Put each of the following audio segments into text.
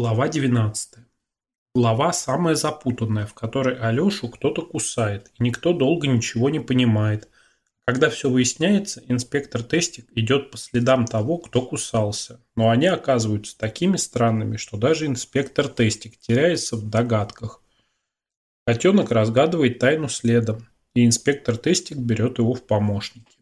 Глава 19. Глава самая запутанная, в которой Алешу кто-то кусает, и никто долго ничего не понимает. Когда все выясняется, инспектор Тестик идет по следам того, кто кусался. Но они оказываются такими странными, что даже инспектор Тестик теряется в догадках. Котенок разгадывает тайну следом, и инспектор Тестик берет его в помощники.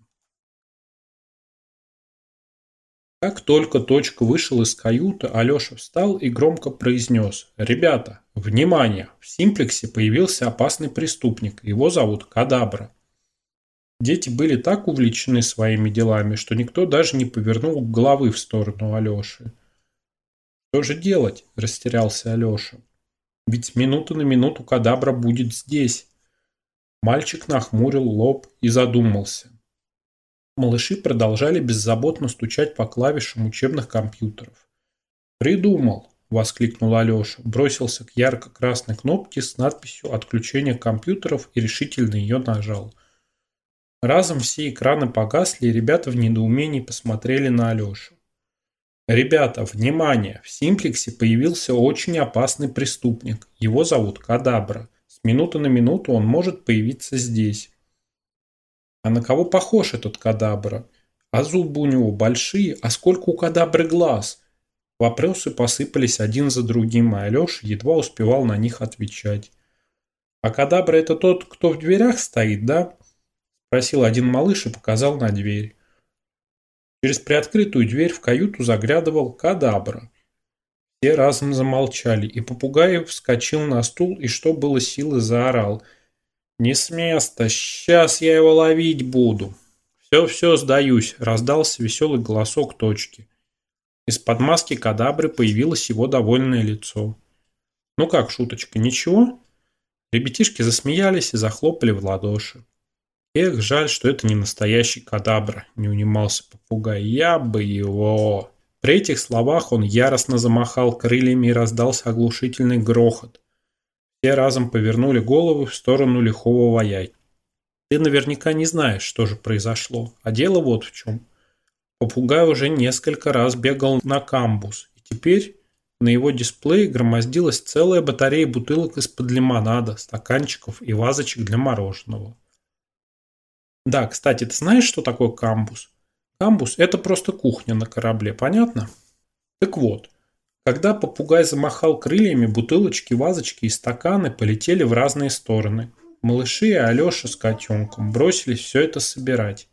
Как только Точка вышел из каюты, Алеша встал и громко произнес «Ребята, внимание! В Симплексе появился опасный преступник. Его зовут Кадабра». Дети были так увлечены своими делами, что никто даже не повернул головы в сторону Алеши. «Что же делать?» – растерялся Алеша. «Ведь с минуты на минуту Кадабра будет здесь». Мальчик нахмурил лоб и задумался. Малыши продолжали беззаботно стучать по клавишам учебных компьютеров. «Придумал!» – воскликнул Алеша, бросился к ярко-красной кнопке с надписью «Отключение компьютеров» и решительно ее нажал. Разом все экраны погасли, и ребята в недоумении посмотрели на Алешу. «Ребята, внимание! В Симплексе появился очень опасный преступник. Его зовут Кадабра. С минуты на минуту он может появиться здесь. А на кого похож этот кадабра? А зубы у него большие, а сколько у кадабры глаз? Вопросы посыпались один за другим, а Алеша едва успевал на них отвечать. «А кадабра это тот, кто в дверях стоит, да?» Спросил один малыш и показал на дверь. Через приоткрытую дверь в каюту заглядывал кадабра. Все разом замолчали, и попугай вскочил на стул и, что было силы, заорал – «Не с места, сейчас я его ловить буду». «Все-все, сдаюсь», – раздался веселый голосок точки. Из-под маски кадабры появилось его довольное лицо. «Ну как, шуточка, ничего?» Ребятишки засмеялись и захлопали в ладоши. «Эх, жаль, что это не настоящий кадабра», – не унимался попугай. «Я бы его...» При этих словах он яростно замахал крыльями и раздался оглушительный грохот. Все разом повернули головы в сторону лихого вояй. Ты наверняка не знаешь, что же произошло, а дело вот в чем. Попугай уже несколько раз бегал на камбус, и теперь на его дисплее громоздилась целая батарея бутылок из-под лимонада, стаканчиков и вазочек для мороженого. Да, кстати, ты знаешь, что такое камбус? Камбус – это просто кухня на корабле, понятно? Так вот, когда попугай замахал крыльями, бутылочки, вазочки и стаканы полетели в разные стороны. Малыши и Алеша с котенком бросились все это собирать.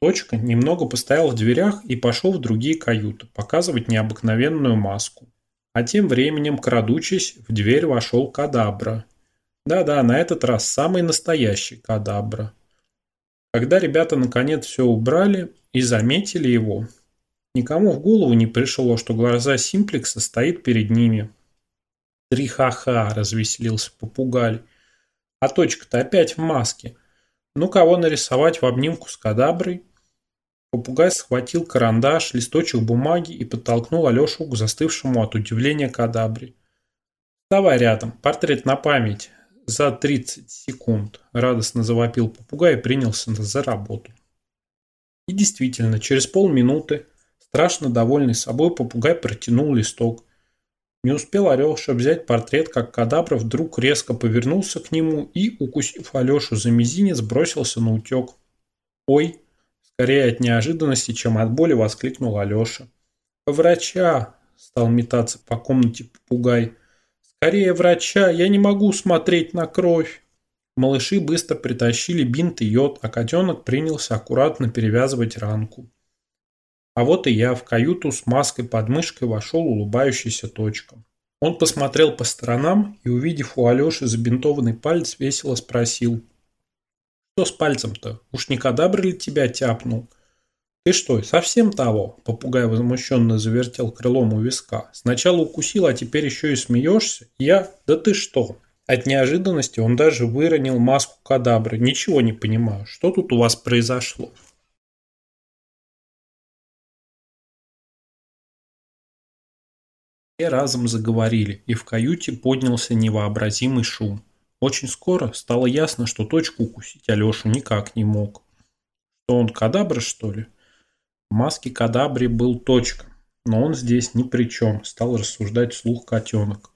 Точка немного постоял в дверях и пошел в другие каюты, показывать необыкновенную маску. А тем временем, крадучись, в дверь вошел Кадабра. Да-да, на этот раз самый настоящий Кадабра. Когда ребята наконец все убрали и заметили его, Никому в голову не пришло, что глаза Симплекса стоит перед ними. «Три ха-ха!» – развеселился попугай. «А точка-то опять в маске. Ну, кого нарисовать в обнимку с кадаброй?» Попугай схватил карандаш, листочек бумаги и подтолкнул Алешу к застывшему от удивления кадабре. «Вставай рядом, портрет на память. За 30 секунд», – радостно завопил попугай и принялся за работу. И действительно, через полминуты Страшно довольный собой попугай протянул листок. Не успел Алеша взять портрет, как кадабра вдруг резко повернулся к нему и, укусив Алешу за мизинец, бросился на утек. «Ой!» Скорее от неожиданности, чем от боли, воскликнул Алеша. «Врача!» – стал метаться по комнате попугай. «Скорее врача! Я не могу смотреть на кровь!» Малыши быстро притащили бинт и йод, а котенок принялся аккуратно перевязывать ранку. А вот и я в каюту с маской под мышкой вошел улыбающийся точка. Он посмотрел по сторонам и, увидев у Алеши забинтованный палец, весело спросил. «Что с пальцем-то? Уж не кадабр ли тебя тяпнул?» «Ты что, совсем того?» – попугай возмущенно завертел крылом у виска. «Сначала укусил, а теперь еще и смеешься? Я? Да ты что?» От неожиданности он даже выронил маску кадабры. «Ничего не понимаю. Что тут у вас произошло?» Все разом заговорили, и в каюте поднялся невообразимый шум. Очень скоро стало ясно, что точку укусить Алешу никак не мог. Что он кадабра, что ли? В маске кадабре был точка. но он здесь ни при чем, стал рассуждать вслух котенок.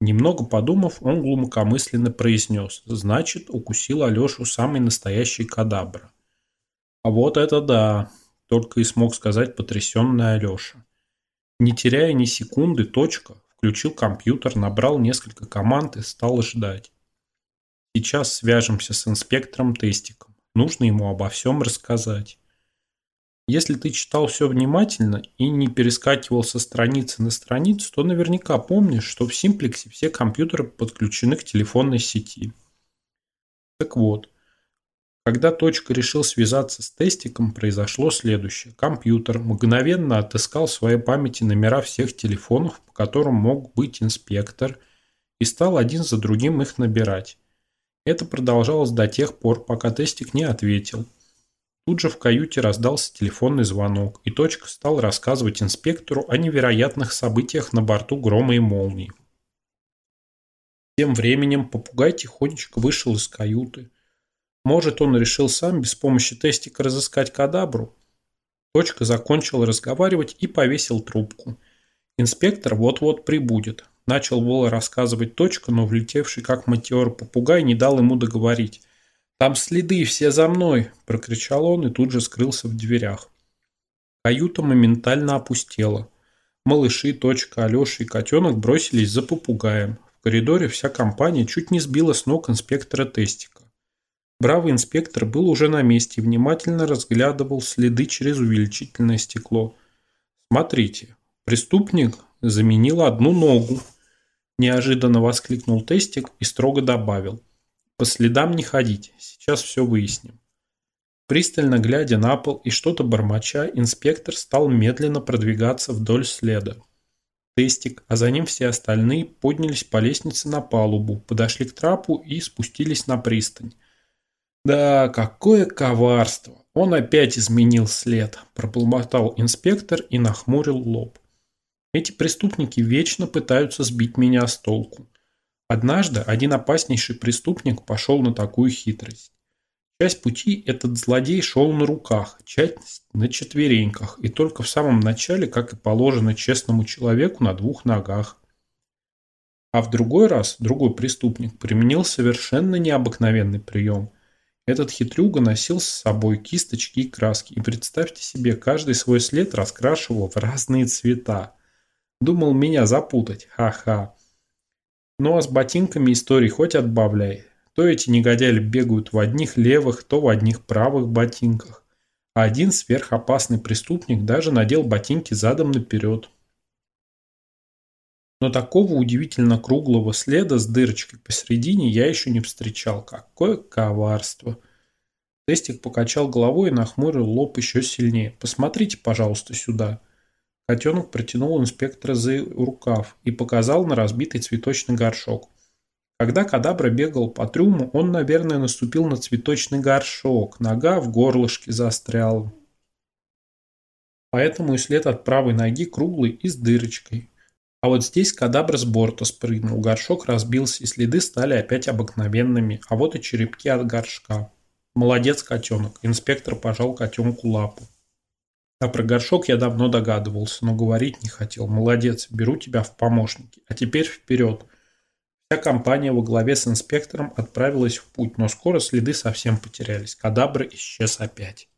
Немного подумав, он глубокомысленно произнес, значит, укусил Алешу самый настоящий кадабра. А вот это да, только и смог сказать потрясенный Алеша. Не теряя ни секунды, точка, включил компьютер, набрал несколько команд и стал ждать. Сейчас свяжемся с инспектором Тестиком. Нужно ему обо всем рассказать. Если ты читал все внимательно и не перескакивал со страницы на страницу, то наверняка помнишь, что в симплексе все компьютеры подключены к телефонной сети. Так вот, когда точка решил связаться с тестиком, произошло следующее. Компьютер мгновенно отыскал в своей памяти номера всех телефонов, по которым мог быть инспектор, и стал один за другим их набирать. Это продолжалось до тех пор, пока тестик не ответил – Тут же в каюте раздался телефонный звонок, и точка стал рассказывать инспектору о невероятных событиях на борту грома и молнии. Тем временем попугай тихонечко вышел из каюты. Может, он решил сам без помощи тестика разыскать кадабру? Точка закончил разговаривать и повесил трубку. Инспектор вот-вот прибудет. Начал было рассказывать точка, но влетевший как метеор попугай не дал ему договорить. «Там следы, все за мной!» – прокричал он и тут же скрылся в дверях. Каюта моментально опустела. Малыши, точка, Алеша и котенок бросились за попугаем. В коридоре вся компания чуть не сбила с ног инспектора Тестика. Бравый инспектор был уже на месте и внимательно разглядывал следы через увеличительное стекло. «Смотрите, преступник заменил одну ногу», – неожиданно воскликнул Тестик и строго добавил – по следам не ходить, сейчас все выясним. Пристально глядя на пол и что-то бормоча, инспектор стал медленно продвигаться вдоль следа. Тестик, а за ним все остальные поднялись по лестнице на палубу, подошли к трапу и спустились на пристань. «Да, какое коварство! Он опять изменил след!» – пробормотал инспектор и нахмурил лоб. «Эти преступники вечно пытаются сбить меня с толку. Однажды один опаснейший преступник пошел на такую хитрость. Часть пути этот злодей шел на руках, часть на четвереньках, и только в самом начале, как и положено честному человеку, на двух ногах. А в другой раз другой преступник применил совершенно необыкновенный прием. Этот хитрюга носил с собой кисточки и краски, и представьте себе, каждый свой след раскрашивал в разные цвета. Думал меня запутать, ха-ха. Ну а с ботинками истории хоть отбавляй. То эти негодяи бегают в одних левых, то в одних правых ботинках. А один сверхопасный преступник даже надел ботинки задом наперед. Но такого удивительно круглого следа с дырочкой посередине я еще не встречал. Какое коварство! Тестик покачал головой и нахмурил лоб еще сильнее. «Посмотрите, пожалуйста, сюда». Котенок протянул инспектора за рукав и показал на разбитый цветочный горшок. Когда кадабра бегал по трюму, он, наверное, наступил на цветочный горшок, нога в горлышке застряла. Поэтому и след от правой ноги круглый и с дырочкой. А вот здесь кадабра с борта спрыгнул, горшок разбился, и следы стали опять обыкновенными, а вот и черепки от горшка. Молодец, котенок. Инспектор пожал котенку лапу. А про горшок я давно догадывался, но говорить не хотел. Молодец, беру тебя в помощники. А теперь вперед. Вся компания во главе с инспектором отправилась в путь, но скоро следы совсем потерялись. Кадабра исчез опять.